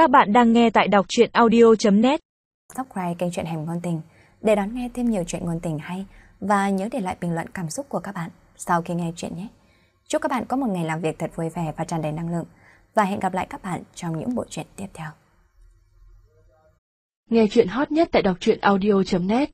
Các bạn đang nghe tại đọc truyện audio.net Subscribe kênh truyện Hẻm Ngôn Tình để đón nghe thêm nhiều chuyện ngôn tình hay và nhớ để lại bình luận cảm xúc của các bạn sau khi nghe chuyện nhé. Chúc các bạn có một ngày làm việc thật vui vẻ và tràn đầy năng lượng và hẹn gặp lại các bạn trong những bộ truyện tiếp theo. Nghe chuyện hot nhất tại đọc truyện audio.net